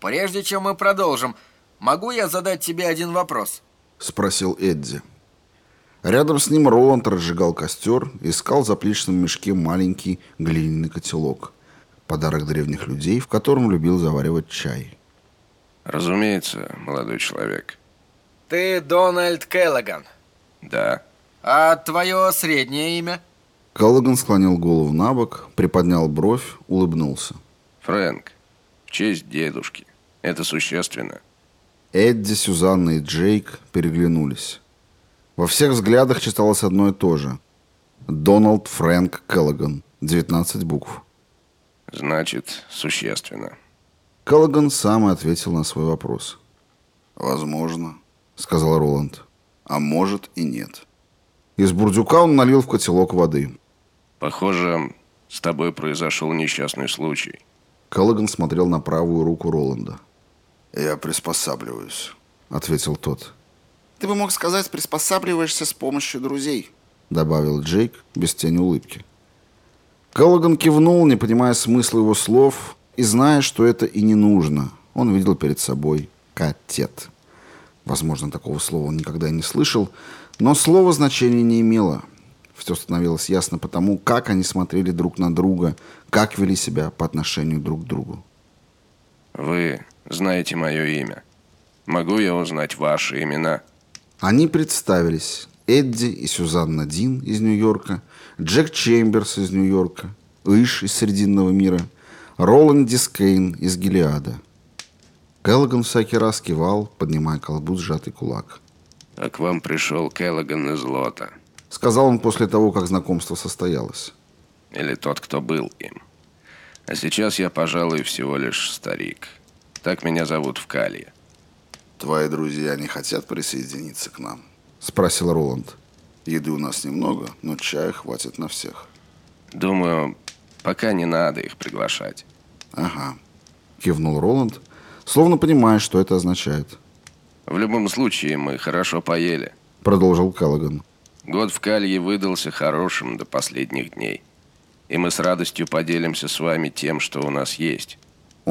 прежде чем мы продолжим, могу я задать тебе один вопрос?» Спросил Эдди. Рядом с ним Роланд разжигал костер и искал в заплечном мешке маленький глиняный котелок. Подарок древних людей, в котором любил заваривать чай. Разумеется, молодой человек. Ты Дональд Келлоган. Да. А твое среднее имя? Келлоган склонил голову на бок, приподнял бровь, улыбнулся. Фрэнк, в честь дедушки. Это существенно. Эдди, Сюзанна и Джейк переглянулись. Во всех взглядах читалось одно и то же. Дональд Фрэнк Келлоган. 19 букв. Значит, существенно. Келлоган сам и ответил на свой вопрос. «Возможно», — сказал Роланд. «А может и нет». Из бурдюка он налил в котелок воды. Похоже, с тобой произошел несчастный случай. Келлоган смотрел на правую руку Роланда. «Я приспосабливаюсь», — ответил тот. «Ты бы мог сказать, приспосабливаешься с помощью друзей», — добавил Джейк без тени улыбки. Келлоган кивнул, не понимая смысла его слов, и зная, что это и не нужно. Он видел перед собой «катет». Возможно, такого слова он никогда и не слышал, но слово значения не имело. Все становилось ясно по тому, как они смотрели друг на друга, как вели себя по отношению друг к другу. «Вы знаете мое имя. Могу я узнать ваши имена?» Они представились. Эдди и Сюзанна Дин из Нью-Йорка, Джейк Чемберс из Нью-Йорка, Ыш из Срединного мира, Роланд Дискейн из Гилеада. Келлоган всякий раз кивал, поднимая колбу сжатый кулак. «А к вам пришел Келлоган из Лота», — сказал он после того, как знакомство состоялось. «Или тот, кто был им. А сейчас я, пожалуй, всего лишь старик. Так меня зовут в Калье». «Твои друзья не хотят присоединиться к нам?» — спросил Роланд. «Еды у нас немного, но чая хватит на всех». «Думаю, пока не надо их приглашать». «Ага», — кивнул Роланд, словно понимая, что это означает. «В любом случае, мы хорошо поели», — продолжил Каллаган. «Год в Калье выдался хорошим до последних дней, и мы с радостью поделимся с вами тем, что у нас есть».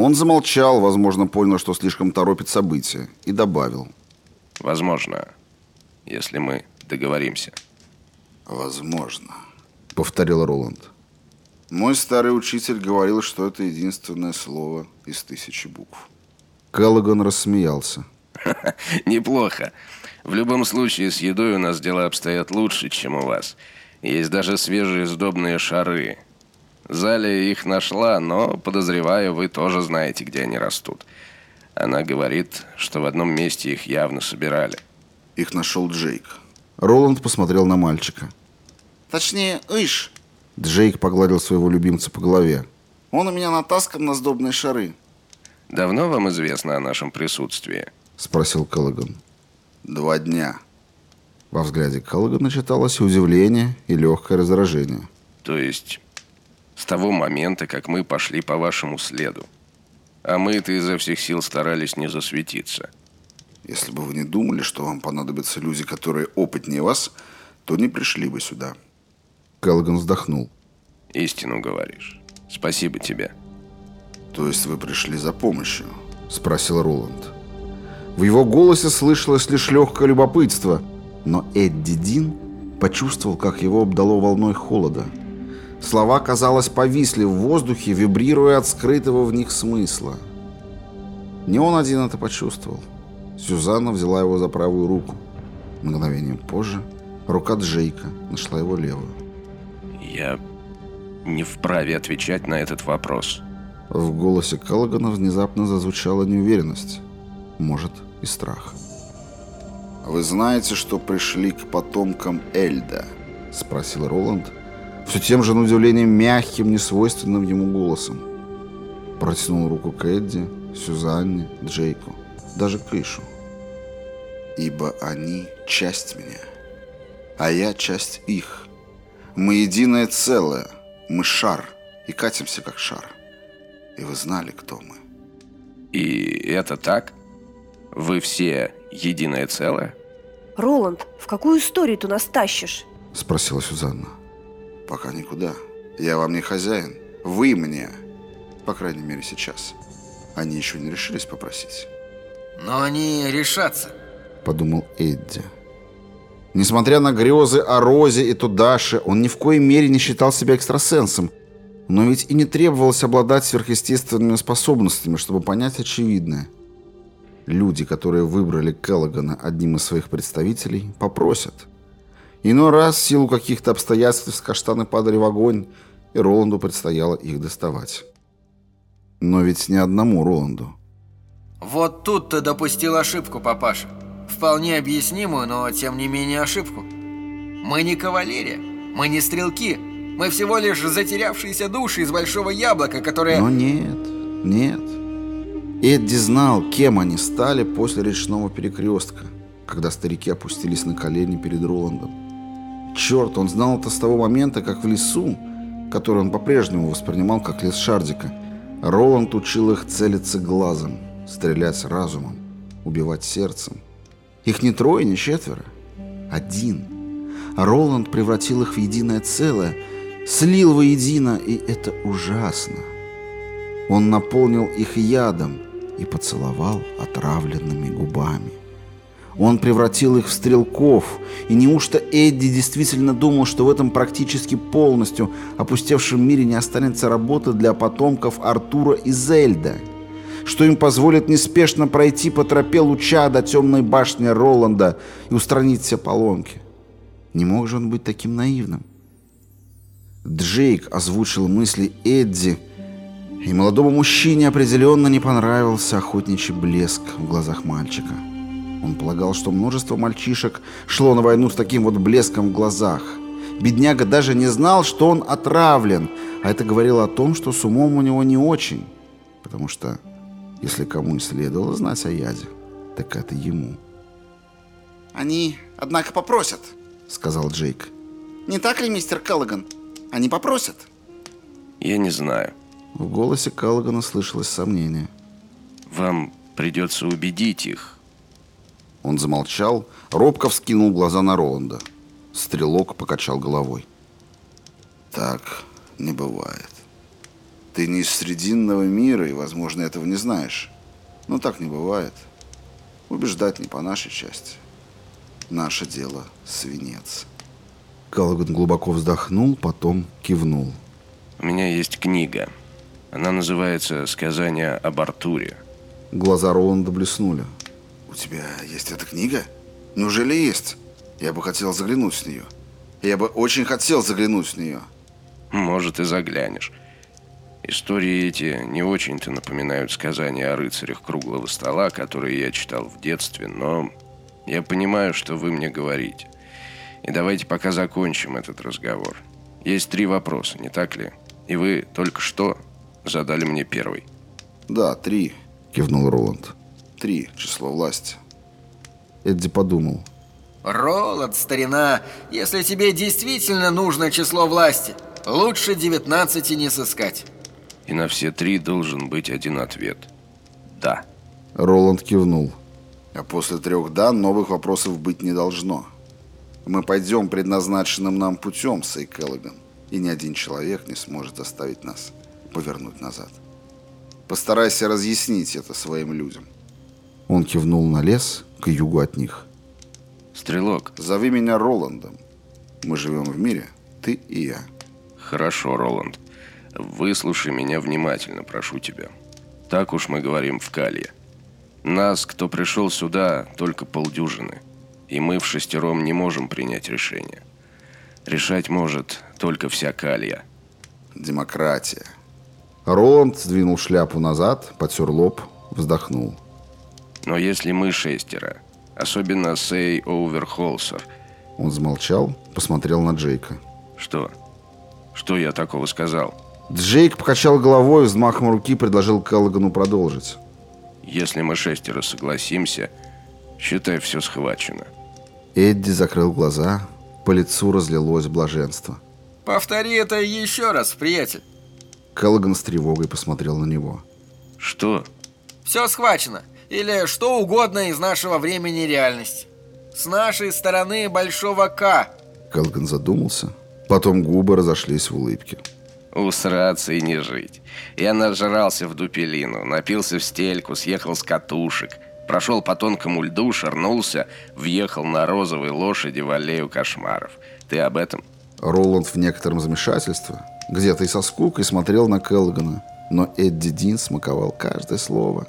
Он замолчал, возможно, понял, что слишком торопит события, и добавил. «Возможно, если мы договоримся». «Возможно», — повторил Роланд. «Мой старый учитель говорил, что это единственное слово из тысячи букв». Келлоган рассмеялся. «Неплохо. В любом случае, с едой у нас дела обстоят лучше, чем у вас. Есть даже свежие сдобные шары. Зале их нашла, но, подозреваю, вы тоже знаете, где они растут. Она говорит, что в одном месте их явно собирали. Их нашел Джейк. Роланд посмотрел на мальчика. Точнее, Иш. Джейк погладил своего любимца по голове. Он у меня натаскан на сдобные шары. Давно вам известно о нашем присутствии? Спросил Келлоган. Два дня. Во взгляде Келлогана читалось удивление и легкое раздражение. То есть с того момента, как мы пошли по вашему следу. А мы-то изо всех сил старались не засветиться. Если бы вы не думали, что вам понадобятся люди, которые опытнее вас, то не пришли бы сюда. Келлоган вздохнул. Истину говоришь. Спасибо тебе. То есть вы пришли за помощью? Спросил Роланд. В его голосе слышалось лишь легкое любопытство, но Эдди Дин почувствовал, как его обдало волной холода. Слова, казалось, повисли в воздухе, вибрируя от скрытого в них смысла. Не он один это почувствовал. Сюзанна взяла его за правую руку. Мгновением позже рука Джейка нашла его левую. «Я не вправе отвечать на этот вопрос». В голосе Каллагана внезапно зазвучала неуверенность. Может, и страх. «Вы знаете, что пришли к потомкам Эльда?» — спросил Роланд, все тем же, на удивление, мягким, несвойственным ему голосом. Протянул руку к Эдди, Сюзанне, Джейку, даже к Ишу. «Ибо они — часть меня, а я — часть их. Мы единое целое, мы шар, и катимся как шар. И вы знали, кто мы». «И это так? Вы все единое целое?» «Роланд, в какую историю ты нас тащишь?» — спросила Сюзанна. «Пока никуда. Я вам не хозяин. Вы мне. По крайней мере, сейчас. Они еще не решились попросить. Но они решатся. Подумал Эдди. Несмотря на грезы о Розе и Тудаше, он ни в коей мере не считал себя экстрасенсом, но ведь и не требовалось обладать сверхъестественными способностями, чтобы понять очевидное. Люди, которые выбрали Келлогана одним из своих представителей, попросят. Иной раз, в силу каких-то обстоятельств, каштаны падали в огонь, и Роланду предстояло их доставать. Но ведь не одному Роланду. Вот тут ты допустил ошибку, папаша. Вполне объяснимую, но тем не менее ошибку. Мы не кавалерия, мы не стрелки, мы всего лишь затерявшиеся души из большого яблока, которые... Но нет, нет. Эдди знал, кем они стали после речного перекрестка, когда старики опустились на колени перед Роландом. Черт, он знал это с того момента, как в лесу, который он по-прежнему воспринимал как лес Шардика, Роланд учил их целиться глазом, стрелять разумом, убивать сердцем. Их не трое, не четверо. Один. Роланд превратил их в единое целое, слил воедино, и это ужасно. Он наполнил их ядом и поцеловал отравленными губами. Он превратил их в стрелков, и неужто Эдди действительно думал, что в этом практически полностью опустевшем мире не останется работы для потомков Артура и Зельда? Что им позволит неспешно пройти по тропе луча до темной башни Роланда и устранить все поломки? Не мог же он быть таким наивным? Джейк озвучил мысли Эдди, и молодому мужчине определенно не понравился охотничий блеск в глазах мальчика. Он полагал, что множество мальчишек шло на войну с таким вот блеском в глазах. Бедняга даже не знал, что он отравлен, а это говорило о том, что с умом у него не очень. Потому что, если кому и следовало знать о яде, так это ему. «Они, однако, попросят», — сказал Джейк. «Не так ли, мистер Келлоган? Они попросят». Я не знаю. В голосе Келлогана слышалось сомнение. Вам придется убедить их. Он замолчал, робко вскинул глаза на Роланда. Стрелок покачал головой. «Так не бывает. Ты не из Срединного мира и, возможно, этого не знаешь. Но так не бывает. Убеждать не по нашей части. Наше дело — свинец». Каллаган глубоко вздохнул, потом кивнул. У меня есть книга. Она называется «Сказание об Артуре». Глаза Роланда блеснули. «У тебя есть эта книга? Неужели есть? Я бы хотел заглянуть в нее. Я бы очень хотел заглянуть в нее». Может, и заглянешь. Истории эти не очень-то напоминают сказания о рыцарях круглого стола, которые я читал в детстве, но я понимаю, что вы мне говорите. И давайте пока закончим этот разговор. Есть три вопроса, не так ли? И вы только что задали мне первый. «Да, три», — кивнул Роланд. «Три. Число власти». Эдди подумал. Роланд, старина, если тебе действительно нужно число власти, лучше 19 не сыскать. И на все три должен быть один ответ. Да. Роланд кивнул. А после трех «да» новых вопросов быть не должно. Мы пойдем предназначенным нам путем, Сей Келлоган, и ни один человек не сможет заставить нас повернуть назад. Постарайся разъяснить это своим людям. Он кивнул на лес к югу от них. Стрелок. Зови меня Роландом. Мы живем в мире, ты и я. Хорошо, Роланд. Выслушай меня внимательно, прошу тебя. Так уж мы говорим в Калье. Нас, кто пришел сюда, только полдюжины. И мы в шестером не можем принять решение. Решать может только вся Калья. Демократия. Роланд сдвинул шляпу назад, потер лоб, вздохнул. Но если мы шестеро, особенно Сей Оуверхолсер... Он замолчал, посмотрел на Джейка. Что? Что я такого сказал? Джейк покачал головой, взмахом руки предложил Келлогану продолжить. Если мы шестеро согласимся, считай, все схвачено. Эдди закрыл глаза, по лицу разлилось блаженство. Повтори это еще раз, приятель. Келлоган с тревогой посмотрел на него. Что? Все схвачено. Или что угодно из нашего времени реальности. С нашей стороны большого К. Келлоган задумался, потом губы разошлись в улыбке. Усраться и не жить. Я нажрался в дупелину, напился в стельку, съехал с катушек, прошел по тонкому льду, шарнулся, въехал на розовой лошади в аллею кошмаров. Ты об этом? Роланд в некотором замешательстве, где-то и со скукой смотрел на Келлогана, но Эдди Дин смаковал каждое слово.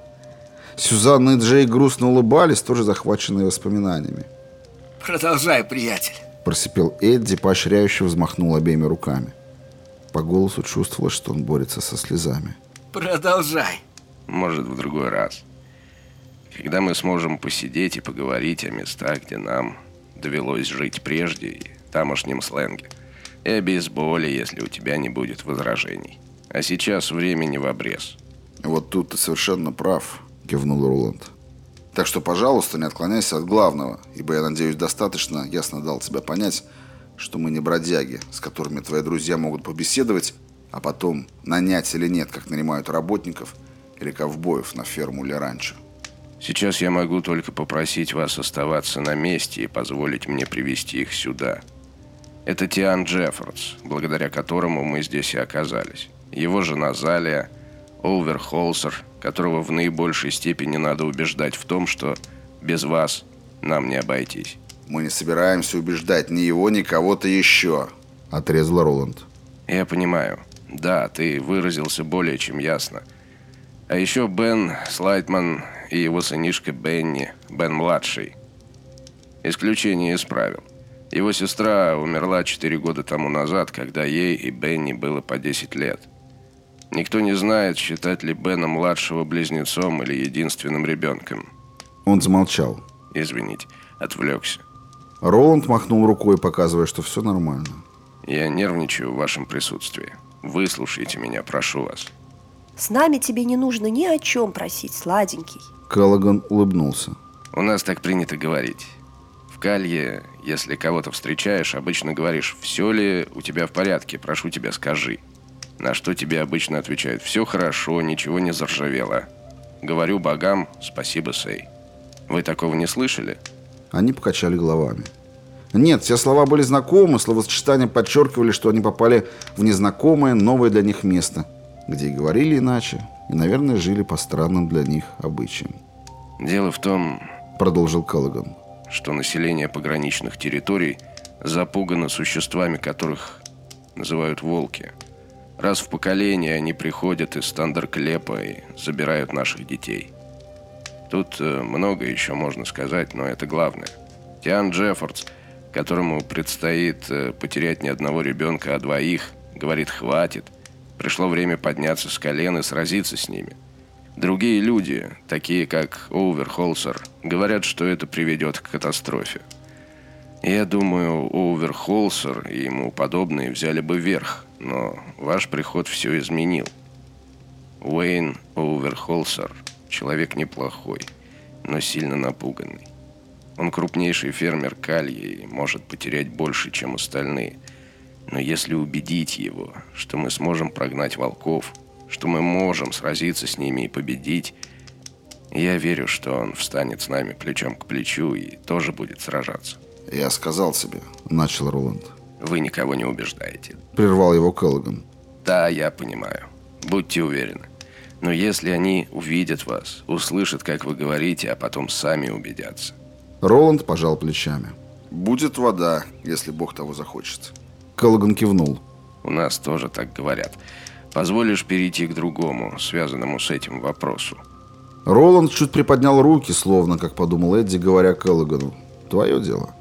Сюзанна и Джей грустно улыбались, тоже захваченные воспоминаниями. Продолжай, приятель. Просипел Эдди, поощряюще взмахнул обеими руками. По голосу чувствовалось, что он борется со слезами. Продолжай. Может, в другой раз. Когда мы сможем посидеть и поговорить о местах, где нам довелось жить прежде, и тамошнем сленге. И о бейсболе, если у тебя не будет возражений. А сейчас времени в обрез. Вот тут ты совершенно прав, кивнул Роланд. Так что, пожалуйста, не отклоняйся от главного, ибо я надеюсь, достаточно ясно дал тебе понять, что мы не бродяги, с которыми твои друзья могут побеседовать, а потом нанять или нет, как нанимают работников или ковбоев на ферму или ранчо. Сейчас я могу только попросить вас оставаться на месте и позволить мне привести их сюда. Это Тиан Джеффордс, благодаря которому мы здесь и оказались. Его жена Залия, Оуверхолсер, которого в наибольшей степени надо убеждать в том, что без вас нам не обойтись. Мы не собираемся убеждать ни его, ни кого-то еще, отрезал Роланд. Я понимаю. Да, ты выразился более чем ясно. А еще Бен Слайтман и его сынишка Бенни, Бен-младший. Исключение из правил. Его сестра умерла 4 года тому назад, когда ей и Бенни было по 10 лет. Никто не знает, считать ли Бена младшего близнецом или единственным ребенком. Он замолчал. Извините, отвлекся. Роланд махнул рукой, показывая, что все нормально. Я нервничаю в вашем присутствии. Выслушайте меня, прошу вас. С нами тебе не нужно ни о чем просить, сладенький. Келлоган улыбнулся. У нас так принято говорить. В Калье, если кого-то встречаешь, обычно говоришь «Все ли у тебя в порядке? Прошу тебя, скажи». На что тебе обычно отвечают «Все хорошо, ничего не заржавело». Говорю богам «Спасибо, Сей». Вы такого не слышали? Они покачали головами. Нет, все слова были знакомы, словосочетания подчеркивали, что они попали в незнакомое, новое для них место, где и говорили иначе, и, наверное, жили по странным для них обычаям. Дело в том, продолжил Каллиган, что население пограничных территорий запугано существами, которых называют волки. Раз в поколение они приходят из Стандерклепа и забирают наших детей. Тут э, много еще можно сказать, но это главное. Тиан Джеффордс, которому предстоит э, потерять не одного ребенка, а двоих, говорит «хватит». Пришло время подняться с колен и сразиться с ними. Другие люди, такие как Оуверхолсер, говорят, что это приведет к катастрофе. Я думаю, Оуверхолсер и ему подобные взяли бы верх, но ваш приход все изменил. Уэйн Оуверхолсер – Человек неплохой, но сильно напуганный. Он крупнейший фермер Кальи и может потерять больше, чем остальные. Но если убедить его, что мы сможем прогнать волков, что мы можем сразиться с ними и победить, я верю, что он встанет с нами плечом к плечу и тоже будет сражаться. «Я сказал себе», — начал Роланд. «Вы никого не убеждаете». Прервал его Келлоган. «Да, я понимаю. Будьте уверены. Но если они увидят вас, услышат, как вы говорите, а потом сами убедятся. Роланд пожал плечами. Будет вода, если Бог того захочет. Келлоган кивнул. У нас тоже так говорят. Позволишь перейти к другому, связанному с этим вопросу. Роланд чуть приподнял руки, словно, как подумал Эдди, говоря Келлогану. Твое дело.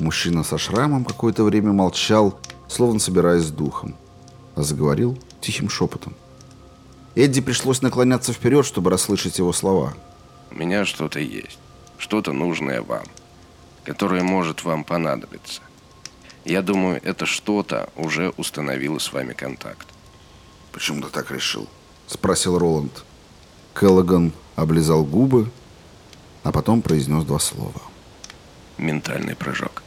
Мужчина со шрамом какое-то время молчал, словно собираясь с духом, а заговорил тихим шепотом. Эдди пришлось наклоняться вперед, чтобы расслышать его слова. «У меня что-то есть. Что-то нужное вам. Которое может вам понадобиться. Я думаю, это что-то уже установило с вами контакт». «Почему ты так решил?» Спросил Роланд. Келлоган облизал губы, а потом произнес два слова. «Ментальный прыжок».